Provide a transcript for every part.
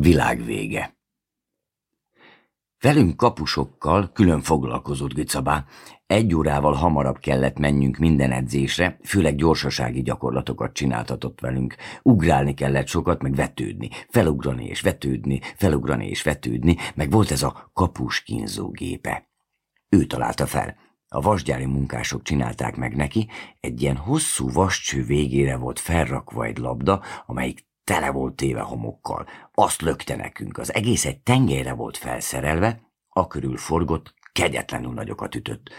Világvége Velünk kapusokkal külön foglalkozott Gicabá. Egy órával hamarabb kellett menjünk minden edzésre, főleg gyorsasági gyakorlatokat csináltatott velünk. Ugrálni kellett sokat, meg vetődni, felugrani és vetődni, felugrani és vetődni, meg volt ez a kapus kínzógépe. Ő találta fel. A vasgyári munkások csinálták meg neki, egy ilyen hosszú vascső végére volt felrakva egy labda, amelyik tele volt téve homokkal. Azt lökte nekünk, az egész egy tengelyre volt felszerelve, a körül forgott, kegyetlenül nagyokat ütött.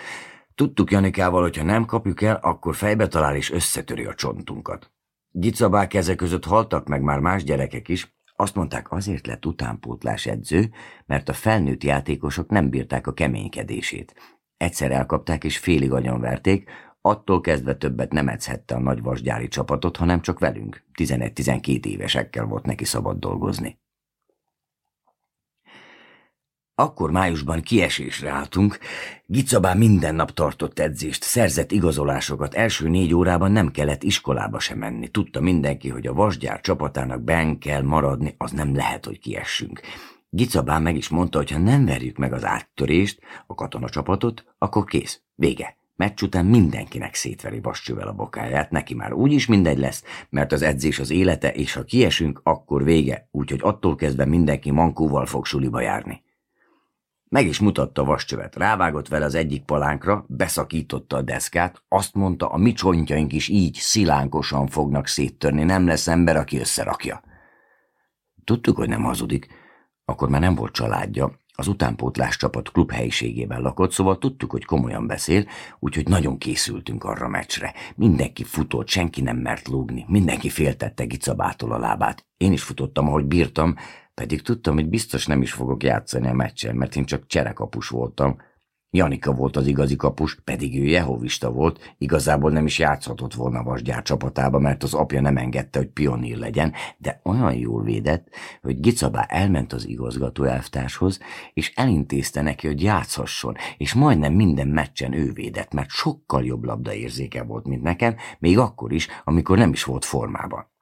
Tudtuk Janikával, hogy ha nem kapjuk el, akkor fejbe talál és összetöri a csontunkat. Gicabák keze között haltak meg már más gyerekek is, azt mondták, azért lett utánpótlás edző, mert a felnőtt játékosok nem bírták a keménykedését. Egyszer elkapták és félig agyonverték, Attól kezdve többet nem edzhette a nagy vasgyári csapatot, hanem csak velünk. 11-12 évesekkel volt neki szabad dolgozni. Akkor májusban kiesésre álltunk, Gicabá minden nap tartott edzést, szerzett igazolásokat, első négy órában nem kellett iskolába sem menni. Tudta mindenki, hogy a vasgyár csapatának ben kell maradni, az nem lehet, hogy kiessünk. Gicabá meg is mondta, hogy ha nem verjük meg az áttörést, a katonacsapatot, akkor kész, vége. Meccs után mindenkinek szétveri bascsővel a bokáját, neki már úgyis mindegy lesz, mert az edzés az élete, és ha kiesünk, akkor vége, úgyhogy attól kezdve mindenki mankóval fog suliba járni. Meg is mutatta vascsövet, rávágott vele az egyik palánkra, beszakította a deszkát, azt mondta, a mi csontjaink is így szilánkosan fognak széttörni, nem lesz ember, aki összerakja. Tudtuk, hogy nem hazudik, akkor már nem volt családja, az utánpótlás csapat klub helyiségében lakott, szóval tudtuk, hogy komolyan beszél, úgyhogy nagyon készültünk arra a meccsre. Mindenki futott, senki nem mert lúgni, mindenki féltette Gicabától a lábát. Én is futottam, ahogy bírtam, pedig tudtam, hogy biztos nem is fogok játszani a meccsen, mert én csak cserekapus voltam, Janika volt az igazi kapus, pedig ő jehovista volt, igazából nem is játszhatott volna vasgyár csapatába, mert az apja nem engedte, hogy pionír legyen, de olyan jól védett, hogy Gicabá elment az igazgató elvtárshoz, és elintézte neki, hogy játszhasson, és majdnem minden meccsen ő védett, mert sokkal jobb labdaérzéke volt, mint nekem, még akkor is, amikor nem is volt formában.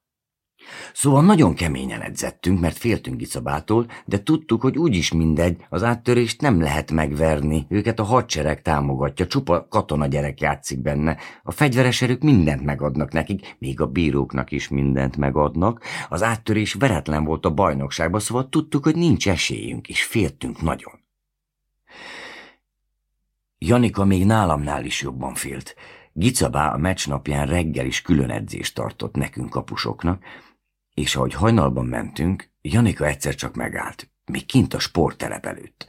Szóval nagyon keményen edzettünk, mert féltünk Gicabától, de tudtuk, hogy úgyis mindegy, az áttörést nem lehet megverni. Őket a hadsereg támogatja, csupa katona gyerek játszik benne. A fegyveres erők mindent megadnak nekik, még a bíróknak is mindent megadnak. Az áttörés veretlen volt a bajnokságban, szóval tudtuk, hogy nincs esélyünk, és féltünk nagyon. Janika még nálamnál is jobban félt. Gicabá a meccs napján reggel is külön edzést tartott nekünk kapusoknak, és ahogy hajnalban mentünk, Janika egyszer csak megállt, még kint a sporttelep előtt.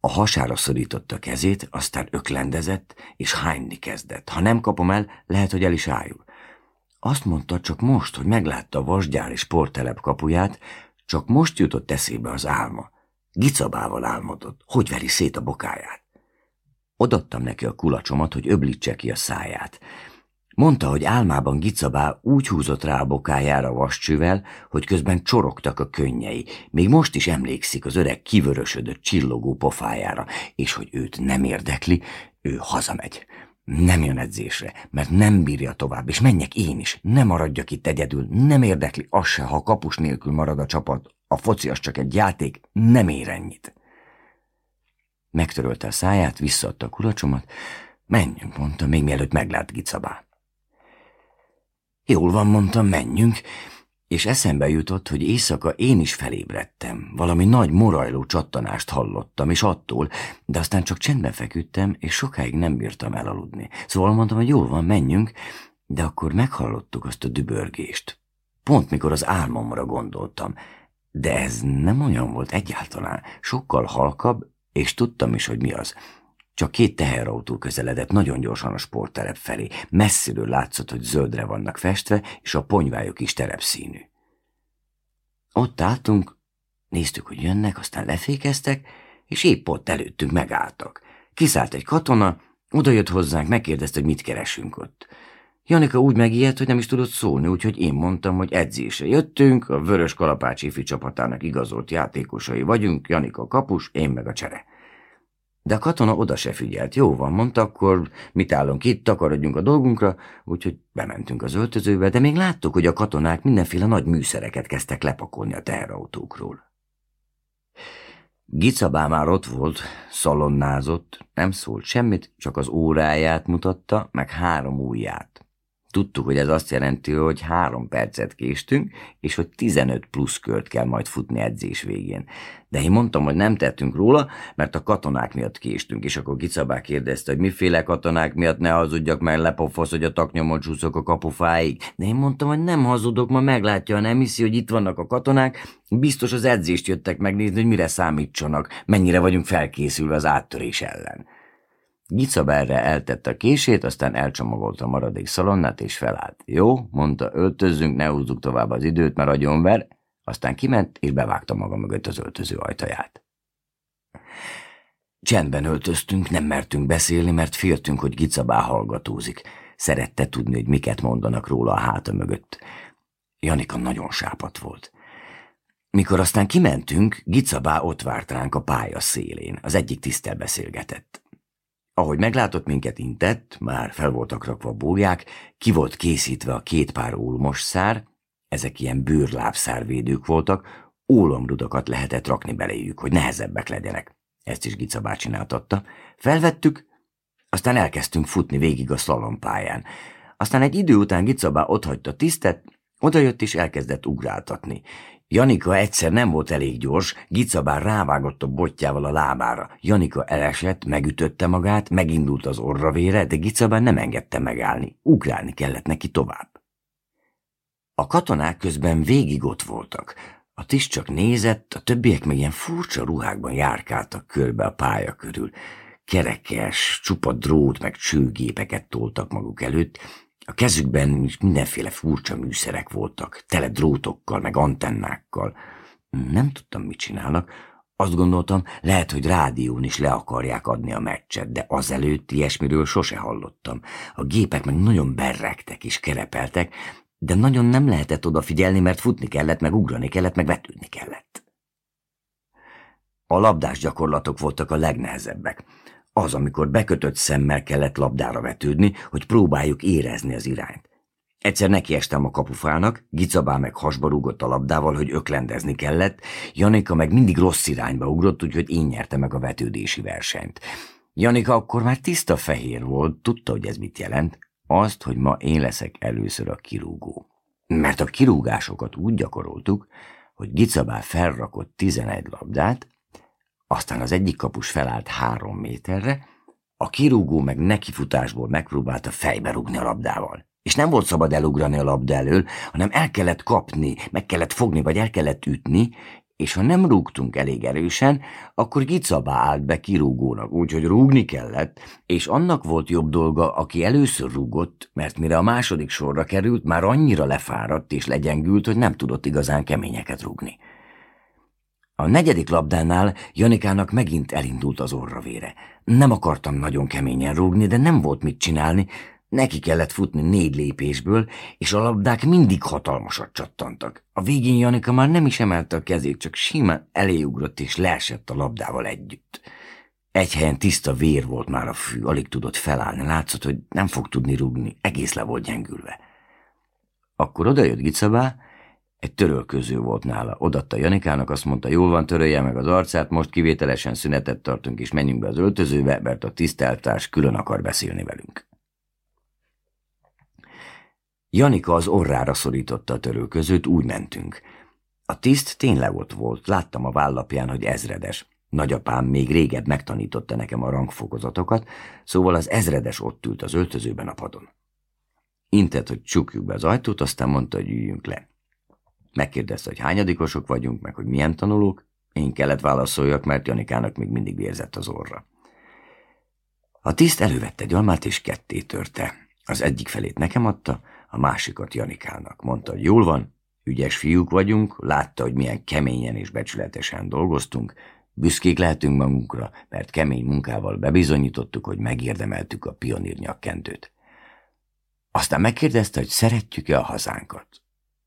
A hasára szorította kezét, aztán öklendezett, és hányni kezdett. Ha nem kapom el, lehet, hogy el is ájul. Azt mondta csak most, hogy meglátta a vasgyári sporttelep kapuját, csak most jutott eszébe az álma. Gicabával álmodott, hogy veri szét a bokáját. Odattam neki a kulacsomat, hogy öblítse ki a száját. Mondta, hogy álmában Gicabá úgy húzott rá a bokájára vascsővel, hogy közben csorogtak a könnyei. Még most is emlékszik az öreg kivörösödött csillogó pofájára, és hogy őt nem érdekli, ő hazamegy. Nem jön edzésre, mert nem bírja tovább, és menjek én is, ne maradjak itt egyedül, nem érdekli az se, ha kapus nélkül marad a csapat, a foci az csak egy játék, nem ér ennyit. Megtörölte a száját, visszaadta a kulacsomat, menjünk, mondta, még mielőtt meglát Gicabát. Jól van, mondtam, menjünk, és eszembe jutott, hogy éjszaka én is felébredtem. Valami nagy morajló csattanást hallottam, és attól, de aztán csak csendben feküdtem, és sokáig nem bírtam elaludni. Szóval mondtam, hogy jól van, menjünk, de akkor meghallottuk azt a dübörgést. Pont mikor az álmomra gondoltam. De ez nem olyan volt egyáltalán, sokkal halkabb, és tudtam is, hogy mi az. Csak két teherautó közeledett nagyon gyorsan a sportterep felé. Messziről látszott, hogy zöldre vannak festve, és a ponyvájuk is terepszínű. Ott álltunk, néztük, hogy jönnek, aztán lefékeztek, és épp ott előttünk megálltak. Kiszállt egy katona, odajött hozzánk, megkérdezte, hogy mit keresünk ott. Janika úgy megijedt, hogy nem is tudott szólni, úgyhogy én mondtam, hogy edzésre jöttünk, a Vörös Kalapács ifi csapatának igazolt játékosai vagyunk, Janika kapus, én meg a csere. De a katona oda se figyelt. Jó van, mondta, akkor mit állunk itt, takarodjunk a dolgunkra, úgyhogy bementünk az öltözőbe, de még láttuk, hogy a katonák mindenféle nagy műszereket kezdtek lepakolni a teherautókról. Gicabá már ott volt, szalonnázott, nem szólt semmit, csak az óráját mutatta, meg három ujját. Tudtuk, hogy ez azt jelenti, hogy három percet késtünk, és hogy 15 plusz kört kell majd futni edzés végén. De én mondtam, hogy nem tettünk róla, mert a katonák miatt késtünk, és akkor Gicabá kérdezte, hogy miféle katonák miatt ne hazudjak, mert lepofasz, hogy a taknyomon csúszok a kapufáig. De én mondtam, hogy nem hazudok, ma meglátja, nem hiszi, hogy itt vannak a katonák, biztos az edzést jöttek megnézni, hogy mire számítsanak, mennyire vagyunk felkészülve az áttörés ellen. Gicaberre eltette a kését, aztán elcsomagolta a maradék szalonnát, és felállt. Jó, mondta, öltözzünk, ne húzzuk tovább az időt, mert agyonver. Aztán kiment, és bevágta maga mögött az öltöző ajtaját. Csendben öltöztünk, nem mertünk beszélni, mert féltünk, hogy Gicabá hallgatózik. Szerette tudni, hogy miket mondanak róla a háta mögött. Janika nagyon sápat volt. Mikor aztán kimentünk, Gicabá ott várt ránk a pálya szélén. Az egyik tisztel beszélgetett. Ahogy meglátott minket intett, már fel voltak rakva a bóják, ki volt készítve a két pár ólmos szár, ezek ilyen bőrlábszárvédők voltak, ólomrudakat lehetett rakni beléjük, hogy nehezebbek legyenek. Ezt is Gica csináltatta. Felvettük, aztán elkezdtünk futni végig a szalompályán. Aztán egy idő után Gicabá otthagyta tisztet, odajött és elkezdett ugráltatni. Janika egyszer nem volt elég gyors, Gica rávágott a botjával a lábára. Janika elesett, megütötte magát, megindult az orravére, de Gica nem engedte megállni. Ugrálni kellett neki tovább. A katonák közben végig ott voltak. A tiszt csak nézett, a többiek meg ilyen furcsa ruhákban járkáltak körbe a pálya körül. Kerekes, csupa drót meg csőgépeket toltak maguk előtt, a kezükben mindenféle furcsa műszerek voltak, tele drótokkal, meg antennákkal. Nem tudtam, mit csinálnak. Azt gondoltam, lehet, hogy rádión is le akarják adni a meccset, de azelőtt ilyesmiről sose hallottam. A gépek meg nagyon berregtek és kerepeltek, de nagyon nem lehetett odafigyelni, mert futni kellett, meg ugrani kellett, meg vetődni kellett. A labdás gyakorlatok voltak a legnehezebbek. Az, amikor bekötött szemmel kellett labdára vetődni, hogy próbáljuk érezni az irányt. Egyszer nekiestem a kapufának, Gicabá meg hasba rúgott a labdával, hogy öklendezni kellett, Janika meg mindig rossz irányba ugrott, úgyhogy én nyertem meg a vetődési versenyt. Janika akkor már tiszta fehér volt, tudta, hogy ez mit jelent. Azt, hogy ma én leszek először a kirúgó. Mert a kirúgásokat úgy gyakoroltuk, hogy Gicabá felrakott 11 labdát, aztán az egyik kapus felállt három méterre, a kirúgó meg nekifutásból megpróbálta fejbe rugni a labdával. És nem volt szabad elugrani a labda elől, hanem el kellett kapni, meg kellett fogni, vagy el kellett ütni, és ha nem rúgtunk elég erősen, akkor Gicabá állt be kirúgónak, úgyhogy rúgni kellett, és annak volt jobb dolga, aki először rúgott, mert mire a második sorra került, már annyira lefáradt és legyengült, hogy nem tudott igazán keményeket rúgni. A negyedik labdánál Janikának megint elindult az orravére. Nem akartam nagyon keményen rúgni, de nem volt mit csinálni. Neki kellett futni négy lépésből, és a labdák mindig hatalmasat csattantak. A végén Janika már nem is emelte a kezét, csak simán eléugrott és leesett a labdával együtt. Egy helyen tiszta vér volt már a fű, alig tudott felállni, látszott, hogy nem fog tudni rúgni, egész le volt gyengülve. Akkor odajött Gicabá, egy törölköző volt nála. Odatta Janikának, azt mondta, jól van, törölje meg az arcát, most kivételesen szünetet tartunk, és menjünk be az öltözőbe, mert a tiszteltárs külön akar beszélni velünk. Janika az orrára szorította a törölközőt, úgy mentünk. A tiszt tényleg ott volt, láttam a vállapján, hogy ezredes. Nagyapám még régebb megtanította nekem a rangfokozatokat, szóval az ezredes ott ült az öltözőben a padon. Intett, hogy csukjuk be az ajtót, aztán mondta, hogy üljünk le. Megkérdezte, hogy hányadikosok vagyunk, meg hogy milyen tanulók. Én kellett válaszoljak, mert Janikának még mindig vérzett az orra. A tiszt elővette egy almát és ketté törte. Az egyik felét nekem adta, a másikat Janikának. Mondta, hogy jól van, ügyes fiúk vagyunk, látta, hogy milyen keményen és becsületesen dolgoztunk, büszkék lehetünk magunkra, mert kemény munkával bebizonyítottuk, hogy megérdemeltük a pionír nyakkendőt. Aztán megkérdezte, hogy szeretjük-e a hazánkat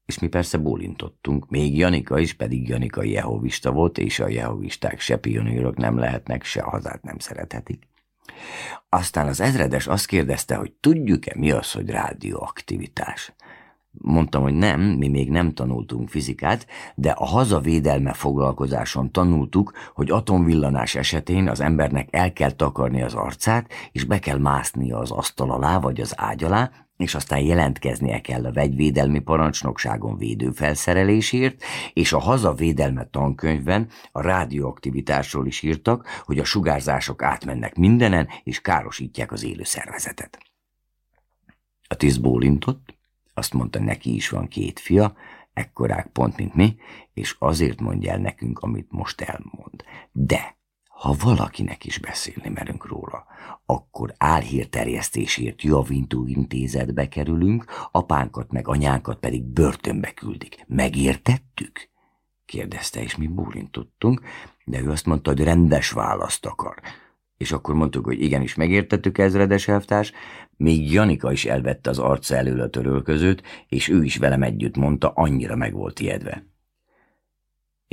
és mi persze bólintottunk, még Janika is, pedig Janika jehovista volt, és a jehovisták se pionírok nem lehetnek, se a hazát nem szerethetik. Aztán az ezredes azt kérdezte, hogy tudjuk-e mi az, hogy rádióaktivitás. Mondtam, hogy nem, mi még nem tanultunk fizikát, de a hazavédelme foglalkozáson tanultuk, hogy atomvillanás esetén az embernek el kell takarni az arcát, és be kell másznia az asztal alá vagy az ágy alá, és aztán jelentkeznie kell a vegyvédelmi parancsnokságon védőfelszerelésért, és a hazavédelme tankönyvben a rádióaktivitásról is írtak, hogy a sugárzások átmennek mindenen, és károsítják az élő szervezetet. A tiszt bólintott, azt mondta, neki is van két fia, ekkorák pont, mint mi, és azért mondja el nekünk, amit most elmond. De ha valakinek is beszélni merünk róla, akkor álhírterjesztésért javintó intézetbe kerülünk, apánkat meg anyánkat pedig börtönbe küldik. Megértettük? kérdezte, és mi bólintottunk, de ő azt mondta, hogy rendes választ akar. És akkor mondtuk, hogy igenis megértettük, ezredes elvtárs, még Janika is elvette az arca elől törölközőt, és ő is velem együtt mondta, annyira meg volt ijedve.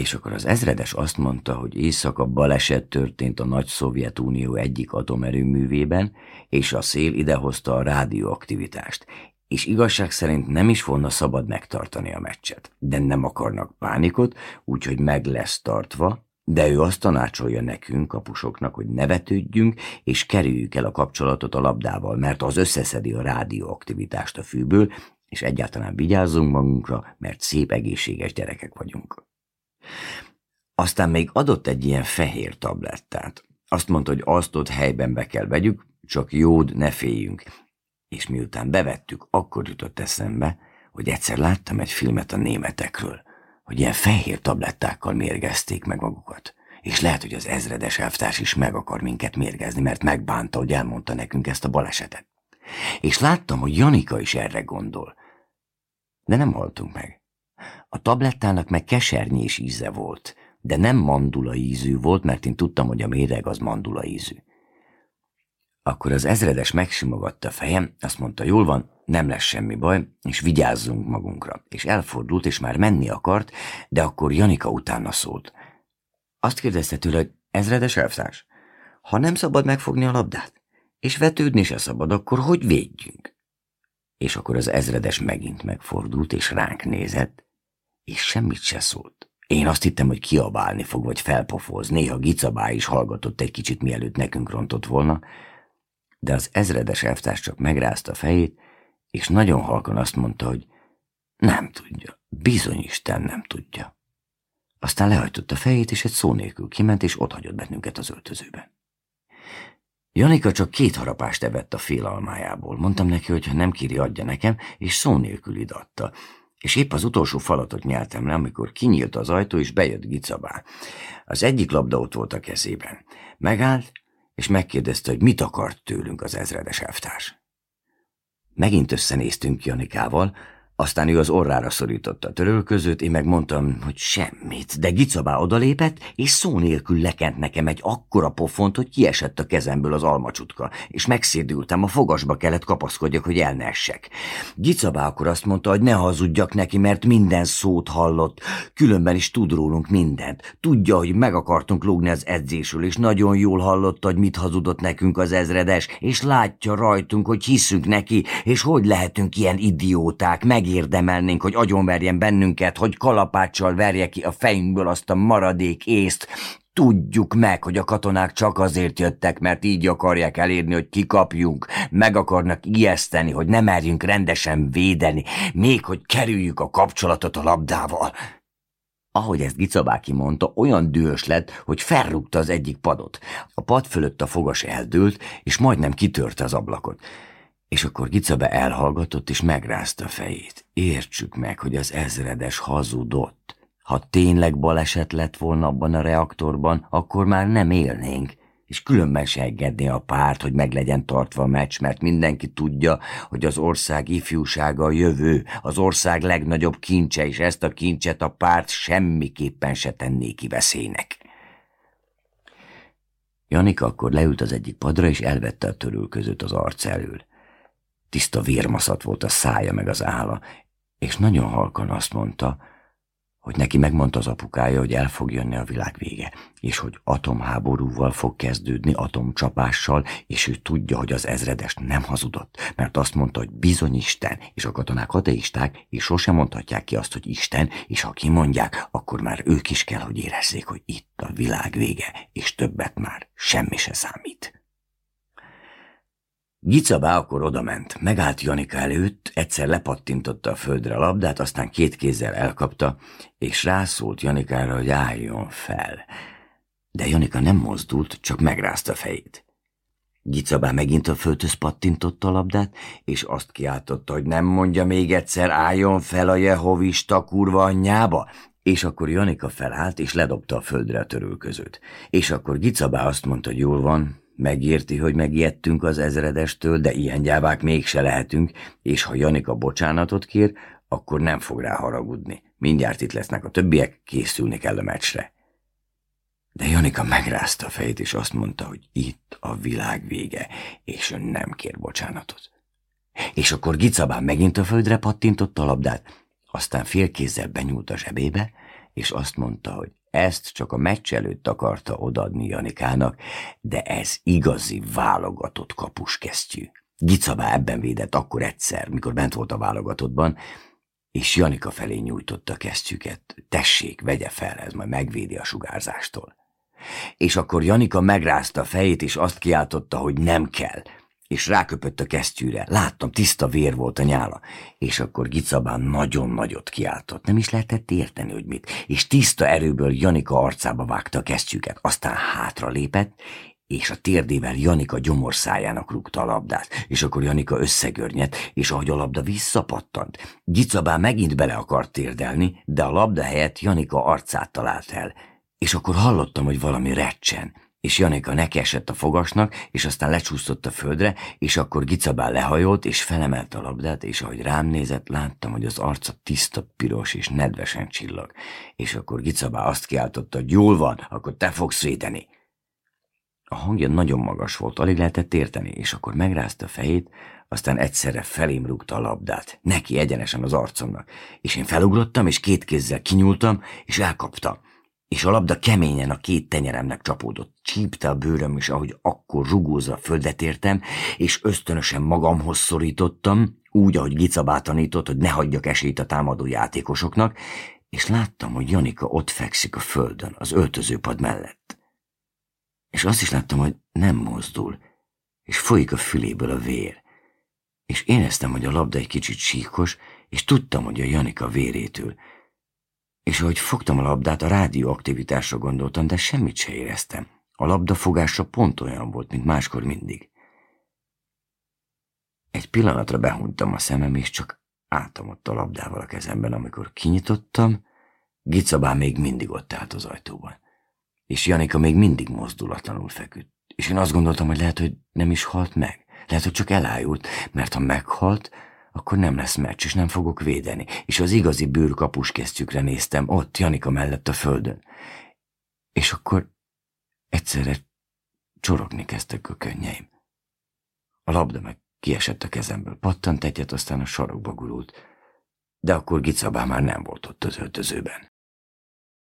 És akkor az ezredes azt mondta, hogy éjszaka baleset történt a nagy Szovjetunió egyik atomerőművében, és a szél idehozta a rádióaktivitást, és igazság szerint nem is volna szabad megtartani a meccset. De nem akarnak pánikot, úgyhogy meg lesz tartva, de ő azt tanácsolja nekünk, kapusoknak, hogy ne vetődjünk, és kerüljük el a kapcsolatot a labdával, mert az összeszedi a rádióaktivitást a fűből, és egyáltalán vigyázzunk magunkra, mert szép egészséges gyerekek vagyunk. Aztán még adott egy ilyen fehér tablettát. Azt mondta, hogy azt ott helyben be kell vegyük, csak jód, ne féljünk. És miután bevettük, akkor jutott eszembe, hogy egyszer láttam egy filmet a németekről, hogy ilyen fehér tablettákkal mérgezték meg magukat. És lehet, hogy az ezredes elvtárs is meg akar minket mérgezni, mert megbánta, hogy elmondta nekünk ezt a balesetet. És láttam, hogy Janika is erre gondol. De nem haltunk meg. A tablettának meg kesernyés íze volt, de nem mandula ízű volt, mert én tudtam, hogy a méreg az mandula ízű. Akkor az ezredes megsimogatta a fejem, azt mondta, jól van, nem lesz semmi baj, és vigyázzunk magunkra. És elfordult, és már menni akart, de akkor Janika utána szólt. Azt kérdezte tőle, hogy ezredes elvtárs, ha nem szabad megfogni a labdát, és vetődni se szabad, akkor hogy védjünk? És akkor az ezredes megint megfordult, és ránk nézett, és semmit se szólt. Én azt hittem, hogy kiabálni fog, vagy felpofoz. Néha Gicabá is hallgatott egy kicsit, mielőtt nekünk rontott volna, de az ezredes elvtárs csak megrázta a fejét, és nagyon halkan azt mondta, hogy nem tudja, bizony Isten nem tudja. Aztán lehajtotta fejét, és egy szó nélkül kiment, és otthagyott bennünket az öltözőben. Janika csak két harapást evett a félalmájából. Mondtam neki, hogy ha nem kéri, adja nekem, és szó nélkül idatta és épp az utolsó falatot nyeltem le, amikor kinyílt az ajtó, és bejött Gicabá. Az egyik labda ott volt a kezében. Megállt, és megkérdezte, hogy mit akart tőlünk az ezredes elvtárs. Megint összenéztünk Janikával, aztán ő az orrára szorította a törölközőt, én megmondtam, hogy semmit, de Gicabá odalépett, és szó nélkül lekent nekem egy akkora pofont, hogy kiesett a kezemből az almacsutka, és megszédültem, a fogasba kellett kapaszkodjak, hogy el ne essek. Gicabá akkor azt mondta, hogy ne hazudjak neki, mert minden szót hallott, különben is tud rólunk mindent. Tudja, hogy meg akartunk lógni az edzésről, és nagyon jól hallotta, hogy mit hazudott nekünk az ezredes, és látja rajtunk, hogy hiszünk neki, és hogy lehetünk ilyen idióták, meg megérdemelnénk, hogy agyonverjen bennünket, hogy kalapáccsal verje ki a fejünkből azt a maradék észt. Tudjuk meg, hogy a katonák csak azért jöttek, mert így akarják elérni, hogy kikapjunk. Meg akarnak ijeszteni, hogy ne merjünk rendesen védeni, még hogy kerüljük a kapcsolatot a labdával. Ahogy ezt Gicabáki mondta, olyan dühös lett, hogy felrúgta az egyik padot. A pad fölött a fogas eldőlt, és majdnem kitörte az ablakot. És akkor Gicabe elhallgatott és megrázta a fejét. Értsük meg, hogy az ezredes hazudott. Ha tényleg baleset lett volna abban a reaktorban, akkor már nem élnénk, és különben se engedné a párt, hogy meg legyen tartva a meccs, mert mindenki tudja, hogy az ország ifjúsága a jövő, az ország legnagyobb kincse, és ezt a kincset a párt semmiképpen se tenné ki veszélynek. Janika akkor leült az egyik padra, és elvette a törül között az arc elől. Tiszta vérmaszat volt a szája meg az álla, és nagyon halkan azt mondta, hogy neki megmondta az apukája, hogy el fog jönni a világ vége, és hogy atomháborúval fog kezdődni, atomcsapással, és ő tudja, hogy az ezredes nem hazudott, mert azt mondta, hogy bizony Isten, és a katonák ateisták, és sosem mondhatják ki azt, hogy Isten, és ha kimondják, akkor már ők is kell, hogy érezzék, hogy itt a világ vége, és többet már semmi se számít. Gicabá akkor odament, megállt Janika előtt, egyszer lepattintotta a földre a labdát, aztán két kézzel elkapta, és rászólt Janikára, hogy álljon fel. De Janika nem mozdult, csak megrázta fejét. Gicabá megint a földhöz pattintotta a labdát, és azt kiáltotta, hogy nem mondja még egyszer, álljon fel a Jehovista kurva anyjába, és akkor Janika felállt, és ledobta a földre a törülközőt. És akkor Gicabá azt mondta, hogy jól van, Megérti, hogy megijedtünk az ezredestől, de ilyen gyávák mégse lehetünk, és ha Janika bocsánatot kér, akkor nem fog rá haragudni. Mindjárt itt lesznek a többiek, készülni kell a meccsre. De Janika megrázta a fejét, és azt mondta, hogy itt a világ vége, és ön nem kér bocsánatot. És akkor Gicabán megint a földre pattintotta a labdát, aztán félkézzel benyúlt a zsebébe, és azt mondta, hogy ezt csak a meccs előtt akarta odadni Janikának, de ez igazi válogatott kapuskesztyű. Gicabá ebben védett akkor egyszer, mikor bent volt a válogatottban, és Janika felé nyújtotta kesztyüket. Tessék, vegye fel, ez majd megvédi a sugárzástól. És akkor Janika megrázta a fejét, és azt kiáltotta, hogy nem kell – és ráköpött a kesztyűre. Láttam, tiszta vér volt a nyála. És akkor Gicabán nagyon nagyot kiáltott. Nem is lehetett érteni, hogy mit. És tiszta erőből Janika arcába vágta a kesztyűket. Aztán hátra lépett, és a térdével Janika gyomorszájának rúgta a labdát, és akkor Janika összegörnyet, és ahogy a labda visszapattant, Gicabán megint bele akart térdelni, de a labda helyett Janika arcát talált el, és akkor hallottam, hogy valami recsen, és Janika neki esett a fogasnak, és aztán lecsúszott a földre, és akkor Gicabál lehajolt, és felemelt a labdát, és ahogy rám nézett, láttam, hogy az arca tiszta, piros és nedvesen csillag. És akkor Gicabá azt kiáltotta, hogy jól van, akkor te fogsz védeni. A hangja nagyon magas volt, alig lehetett érteni, és akkor megrázta a fejét, aztán egyszerre felém rúgta a labdát, neki egyenesen az arcomnak, és én felugrottam, és két kézzel kinyúltam, és elkaptam és a labda keményen a két tenyeremnek csapódott. Csípte a bőröm is, ahogy akkor rugózva földet értem, és ösztönösen magamhoz szorítottam, úgy, ahogy Gicabá tanított, hogy ne hagyjak esélyt a támadó játékosoknak, és láttam, hogy Janika ott fekszik a földön, az öltözőpad mellett. És azt is láttam, hogy nem mozdul, és folyik a füléből a vér. És éreztem, hogy a labda egy kicsit síkos, és tudtam, hogy a Janika vérétől, és ahogy fogtam a labdát, a rádióaktivitásra gondoltam, de semmit se éreztem. A labda fogása pont olyan volt, mint máskor mindig. Egy pillanatra behuntam a szemem, és csak átamott a labdával a kezemben, amikor kinyitottam, Gicabá még mindig ott állt az ajtóban. És Janika még mindig mozdulatlanul feküdt. És én azt gondoltam, hogy lehet, hogy nem is halt meg. Lehet, hogy csak elájult, mert ha meghalt, akkor nem lesz meccs, és nem fogok védeni. És az igazi bőrkapus kesztyükre néztem, ott Janika mellett a földön. És akkor egyszerre csorogni kezdtek a könnyeim. A labda meg kiesett a kezemből, pattant egyet, aztán a sarokba gurult. De akkor Gicabá már nem volt ott az öltözőben.